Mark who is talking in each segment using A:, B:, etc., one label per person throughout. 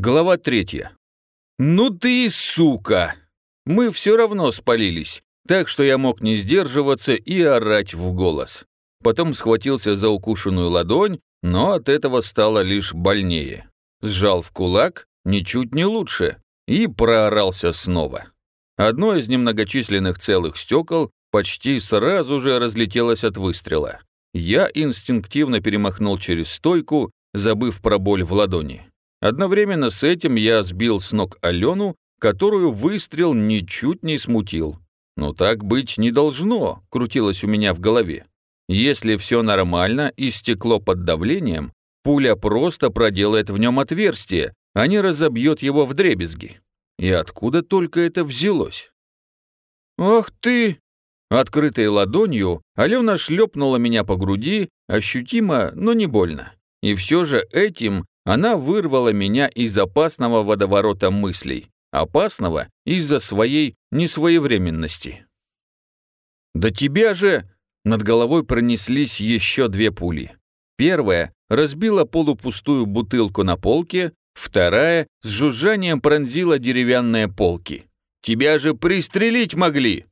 A: Глава третья. «Ну ты сука!» Мы все равно спалились, так что я мог не сдерживаться и орать в голос. Потом схватился за укушенную ладонь, но от этого стало лишь больнее. Сжал в кулак, ничуть не лучше, и проорался снова. Одно из немногочисленных целых стекол почти сразу же разлетелось от выстрела. Я инстинктивно перемахнул через стойку, забыв про боль в ладони. Одновременно с этим я сбил с ног Алену, которую выстрел ничуть не смутил. Но так быть не должно, крутилось у меня в голове. Если все нормально и стекло под давлением, пуля просто проделает в нем отверстие, а не разобьет его в дребезги. И откуда только это взялось? «Ах ты!» Открытой ладонью Алена шлепнула меня по груди, ощутимо, но не больно. И все же этим она вырвала меня из опасного водоворота мыслей, опасного из-за своей несвоевременности. «Да тебя же!» Над головой пронеслись еще две пули. Первая разбила полупустую бутылку на полке, вторая с жужжанием пронзила деревянные полки. «Тебя же пристрелить могли!»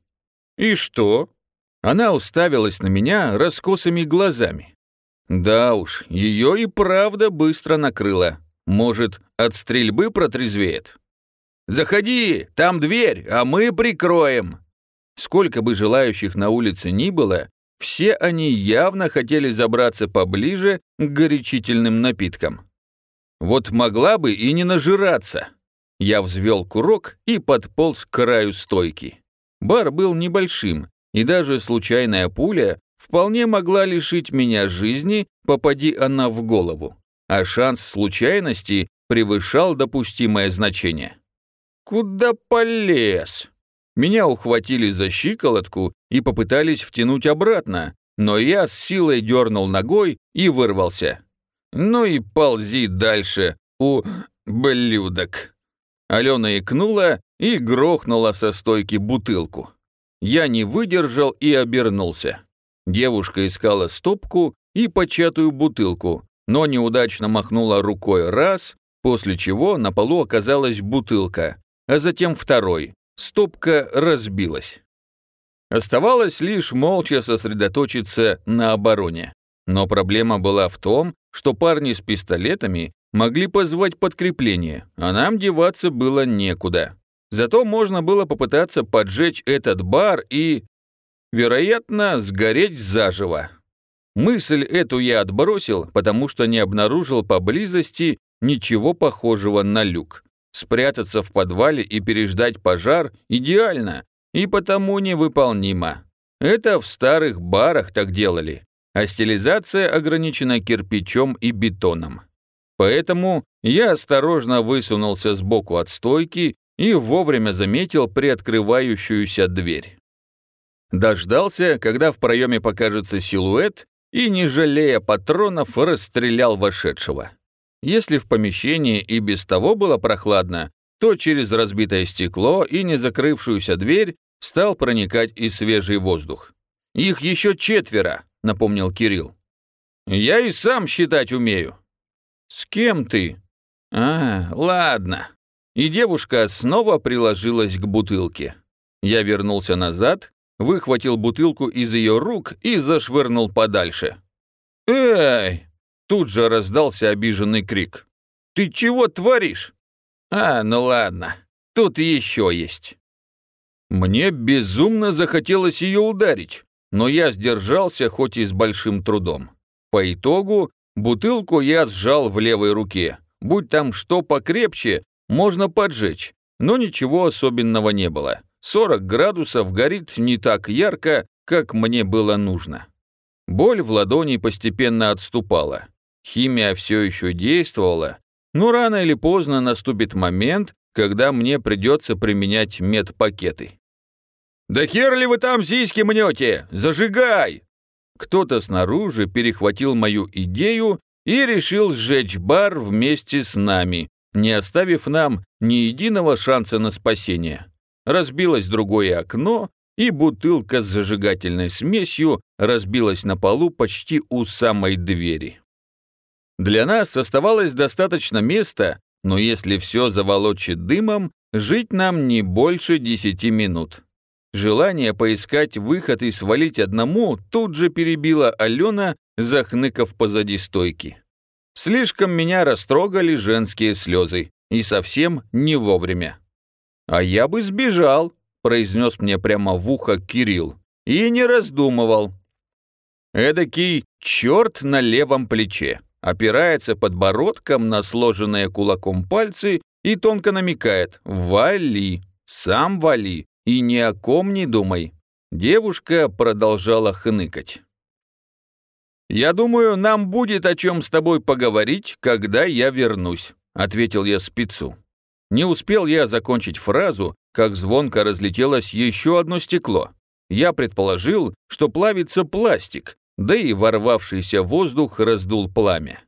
A: «И что?» Она уставилась на меня раскосыми глазами. Да уж, ее и правда быстро накрыло. Может, от стрельбы протрезвеет? «Заходи, там дверь, а мы прикроем!» Сколько бы желающих на улице ни было, все они явно хотели забраться поближе к горячительным напиткам. Вот могла бы и не нажираться. Я взвел курок и подполз к краю стойки. Бар был небольшим, и даже случайная пуля вполне могла лишить меня жизни, попади она в голову, а шанс случайности превышал допустимое значение. Куда полез? Меня ухватили за щиколотку и попытались втянуть обратно, но я с силой дернул ногой и вырвался. Ну и ползи дальше, у блюдок. Алена икнула и грохнула со стойки бутылку. Я не выдержал и обернулся. Девушка искала стопку и початую бутылку, но неудачно махнула рукой раз, после чего на полу оказалась бутылка, а затем второй. Стопка разбилась. Оставалось лишь молча сосредоточиться на обороне. Но проблема была в том, что парни с пистолетами могли позвать подкрепление, а нам деваться было некуда. Зато можно было попытаться поджечь этот бар и, вероятно, сгореть заживо. Мысль эту я отбросил, потому что не обнаружил поблизости ничего похожего на люк. Спрятаться в подвале и переждать пожар идеально, и потому невыполнимо. Это в старых барах так делали, а стилизация ограничена кирпичом и бетоном. Поэтому я осторожно высунулся сбоку от стойки и вовремя заметил приоткрывающуюся дверь. Дождался, когда в проеме покажется силуэт, и, не жалея патронов, расстрелял вошедшего. Если в помещении и без того было прохладно, то через разбитое стекло и не закрывшуюся дверь стал проникать и свежий воздух. «Их еще четверо», — напомнил Кирилл. «Я и сам считать умею». «С кем ты?» «А, ладно». И девушка снова приложилась к бутылке. Я вернулся назад, выхватил бутылку из ее рук и зашвырнул подальше. «Эй!» Тут же раздался обиженный крик. «Ты чего творишь?» «А, ну ладно, тут еще есть». Мне безумно захотелось ее ударить, но я сдержался хоть и с большим трудом. По итогу бутылку я сжал в левой руке. Будь там что покрепче, можно поджечь, но ничего особенного не было. 40 градусов горит не так ярко, как мне было нужно. Боль в ладони постепенно отступала. Химия все еще действовала, но рано или поздно наступит момент, когда мне придется применять медпакеты. «Да хер ли вы там сиськи мнете? Зажигай!» Кто-то снаружи перехватил мою идею и решил сжечь бар вместе с нами, не оставив нам ни единого шанса на спасение. Разбилось другое окно, и бутылка с зажигательной смесью разбилась на полу почти у самой двери. Для нас оставалось достаточно места, но если все заволочит дымом, жить нам не больше десяти минут. Желание поискать выход и свалить одному тут же перебила Алена, захныкав позади стойки. Слишком меня растрогали женские слезы, и совсем не вовремя. «А я бы сбежал», — произнес мне прямо в ухо Кирилл, и не раздумывал. Эдакий черт на левом плече, опирается подбородком на сложенные кулаком пальцы и тонко намекает «Вали, сам вали, и ни о ком не думай». Девушка продолжала хныкать. «Я думаю, нам будет о чем с тобой поговорить, когда я вернусь», ответил я спецу. Не успел я закончить фразу, как звонко разлетелось еще одно стекло. Я предположил, что плавится пластик, да и ворвавшийся воздух раздул пламя.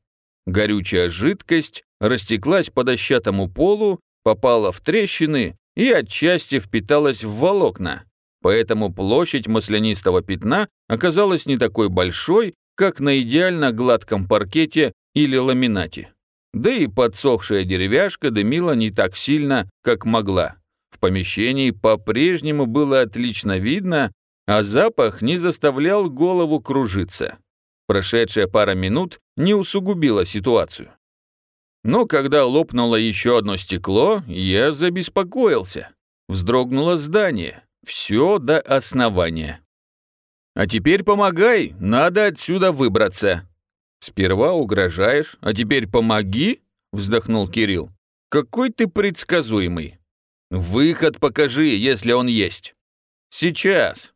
A: Горючая жидкость растеклась по дощатому полу, попала в трещины и отчасти впиталась в волокна, поэтому площадь маслянистого пятна оказалась не такой большой, как на идеально гладком паркете или ламинате. Да и подсохшая деревяшка дымила не так сильно, как могла. В помещении по-прежнему было отлично видно, а запах не заставлял голову кружиться. Прошедшая пара минут не усугубила ситуацию. Но когда лопнуло еще одно стекло, я забеспокоился. Вздрогнуло здание. Все до основания. «А теперь помогай, надо отсюда выбраться», «Сперва угрожаешь, а теперь помоги?» – вздохнул Кирилл. «Какой ты предсказуемый. Выход покажи, если он есть». «Сейчас».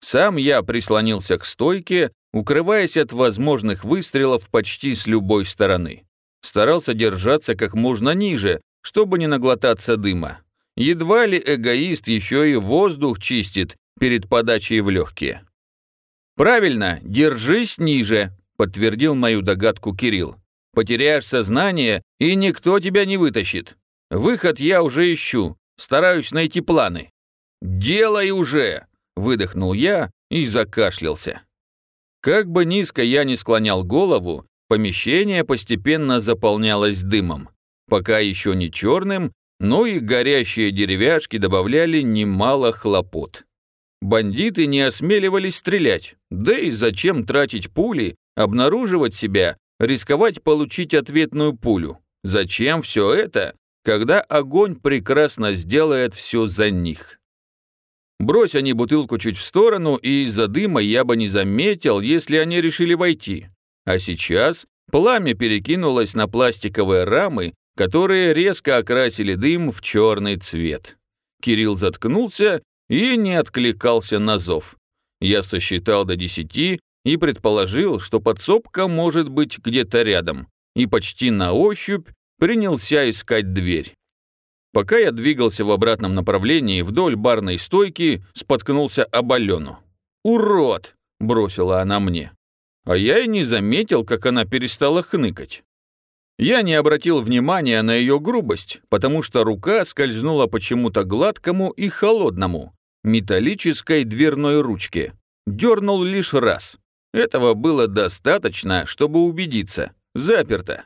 A: Сам я прислонился к стойке, укрываясь от возможных выстрелов почти с любой стороны. Старался держаться как можно ниже, чтобы не наглотаться дыма. Едва ли эгоист еще и воздух чистит перед подачей в легкие. «Правильно, держись ниже», подтвердил мою догадку Кирилл. Потеряешь сознание, и никто тебя не вытащит. Выход я уже ищу, стараюсь найти планы. Делай уже, выдохнул я и закашлялся. Как бы низко я ни склонял голову, помещение постепенно заполнялось дымом. Пока еще не черным, но и горящие деревяшки добавляли немало хлопот. Бандиты не осмеливались стрелять, да и зачем тратить пули обнаруживать себя, рисковать получить ответную пулю. Зачем все это, когда огонь прекрасно сделает все за них? Брось они бутылку чуть в сторону, и из-за дыма я бы не заметил, если они решили войти. А сейчас пламя перекинулось на пластиковые рамы, которые резко окрасили дым в черный цвет. Кирилл заткнулся и не откликался на зов. Я сосчитал до десяти и предположил, что подсобка может быть где-то рядом, и почти на ощупь принялся искать дверь. Пока я двигался в обратном направлении вдоль барной стойки, споткнулся об Алену. «Урод!» – бросила она мне. А я и не заметил, как она перестала хныкать. Я не обратил внимания на ее грубость, потому что рука скользнула почему-то гладкому и холодному, металлической дверной ручке. Дернул лишь раз. Этого было достаточно, чтобы убедиться. Заперто.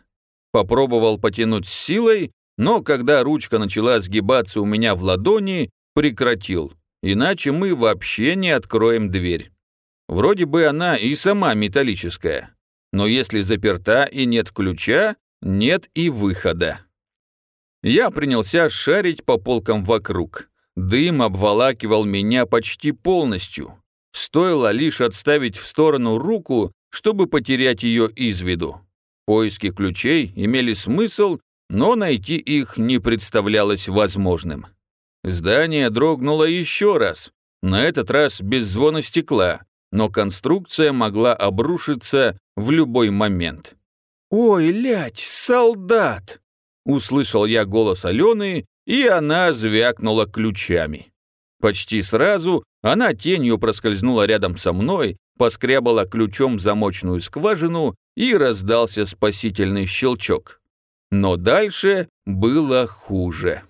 A: Попробовал потянуть с силой, но когда ручка начала сгибаться у меня в ладони, прекратил. Иначе мы вообще не откроем дверь. Вроде бы она и сама металлическая. Но если заперта и нет ключа, нет и выхода. Я принялся шарить по полкам вокруг. Дым обволакивал меня почти полностью. Стоило лишь отставить в сторону руку, чтобы потерять ее из виду. Поиски ключей имели смысл, но найти их не представлялось возможным. Здание дрогнуло еще раз, на этот раз без звона стекла, но конструкция могла обрушиться в любой момент. «Ой, лять, солдат!» Услышал я голос Алены, и она звякнула ключами. Почти сразу она тенью проскользнула рядом со мной, поскребала ключом замочную скважину и раздался спасительный щелчок. Но дальше было хуже.